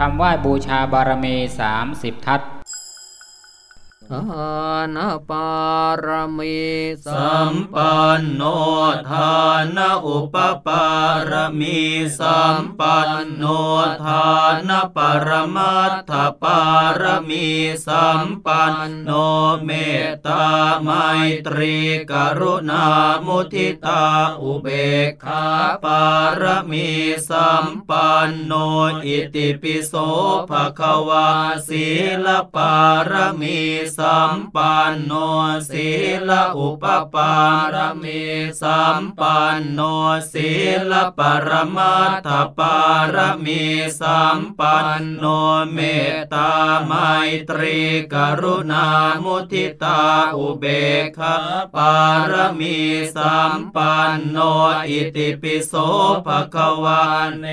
คำไหว้บูชาบารมีสามสิบทัศ ทานปารมีสัมปันโนทานอุปปารมีสัมปันโนทานปรมัตถปารมีสัมปันโนเมตตาไมตรีกรุณามุทิตาอุเบกขาปารมีสัมปันโนอิติปิโสภะคะวาศีลปารมีสัมปันโนศีลอุปปารมีสัมปันโนศีลปรมัตถปารมีสัมปันโนเมตตาไมตรีกรุณามุทิตาอุเบกขาปารมีสัมปันโนอิติปิโสภคะวาเน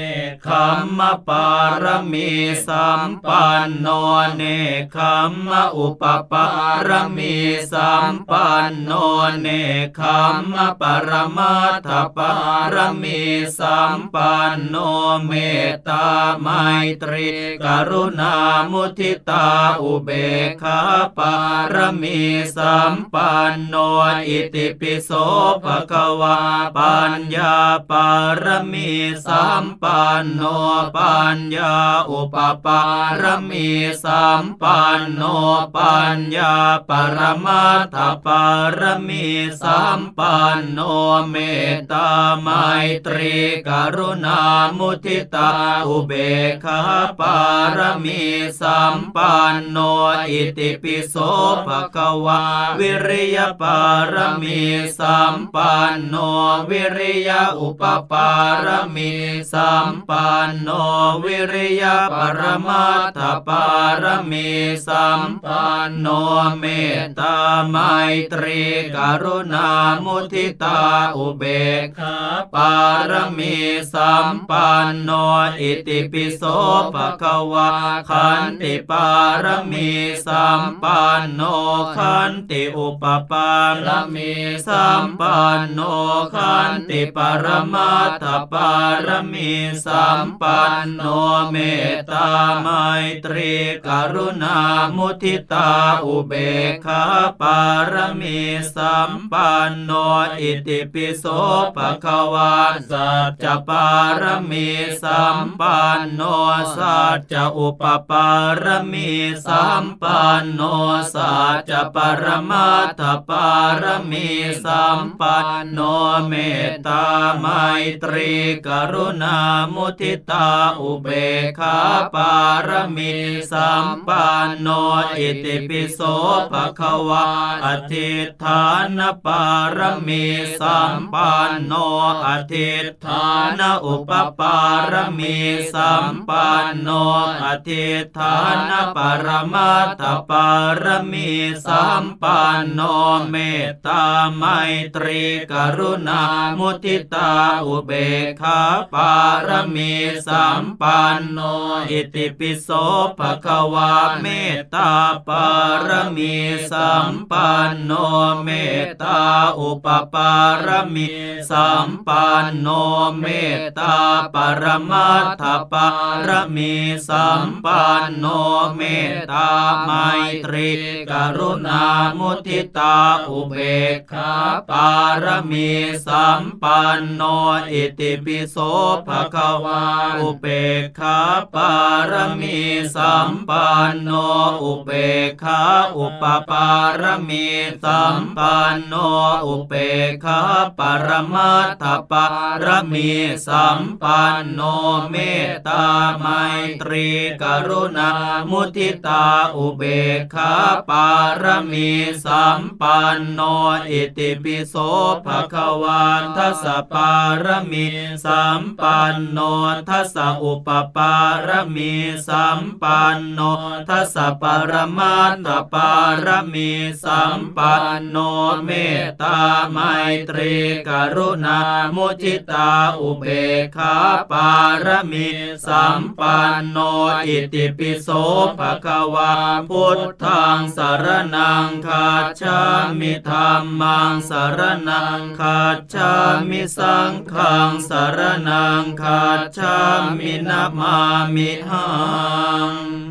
คัมมปารมีสัมปันโนเนคัมมอุปปารมีสัมปันโนเนคัมมปรมัตถปารมีสัมปันโนเมตตาไมตรีกรุณามุทิตาอุเบกขาปารมีสัมปันโนอิติปิโสภะคะวาปัญญาปารมีสัมปันโนปัญญาอุปปารมีสัมปันโนปัญญาปรมัตถปารมีสัมปันโนเมตตาไมตรีกรุณามุทิตาอุเบกขาปารมีสัมปันโนอิติปิโสภควาวิริยปารมีสัมปันโนวิริยอุปปารมีสัมปันโนวิริยปรมัตถปารมีสัมปันโนเมตตาไมตรีกรุณามุทิตาอุเบกขาปารมีสัมปันโนอิติปิโสภะคะวาขันติปารมีสัมปันโนขันติอุปปารมีสัมปันโนขันติปรมัตถปารมีสัมปันโนเมตตาไมตรีกรุณามุทิตาอุเบกขาปารมีสัมปันโนอิติปิโสภะคะวาสัจจะปารมีสัมปันโนสัจจะอุปปารมีสัมปันโนสัจจะปรมัตถปารมีสัมปันโนเมตตาไมตรีกรุณามุทิตาอุเบกขาปารมีสัมปันโนอิติปิโสภะคะวาอธิฐานปารมีสัมปันโนอธิฐานอุปปารมีสัมปันโนอธิฐานปรมัตปารมีสัมปันโนเมตตาไมตรีกรุณามุทิตาอุเบกขาปารมีสัมปันโนอิติปิโสภะคะวาเมตตาปารารมีสัมปันโนเมตตาอุปปารมีสัมปันโนเมตตาปรมัตถปารมีสัมปันโนเมตตาไมตรีกรุณามุทิตาอุเบกขาปารมีสัมปันโนอิติปิโสภะคะวาอุเบกขาปารมีสัมปันโนอุเบกขาอุปปารมีสัมปันโนอุเบกขาปรมัตถปารมีสัมปันโนเมตตาไมตรีกรุณามุทิตาอุเบกขาปารมีสัมปันโนอิติปิโสภะควาทัสปารมีสัมปันโนทัสอุปปารมีสัมปันโนทัสปรมัตถปารมีสัมปันโนเมตตาไมตรีกรุณามุทิตาอุเบกขาปารมีสัมปันโนอิติปิโสภะคะวาพุทธังสารนังคาชามิธรรมังสารนังคาชามิสังฆังสารนังคาชามินามามิหัง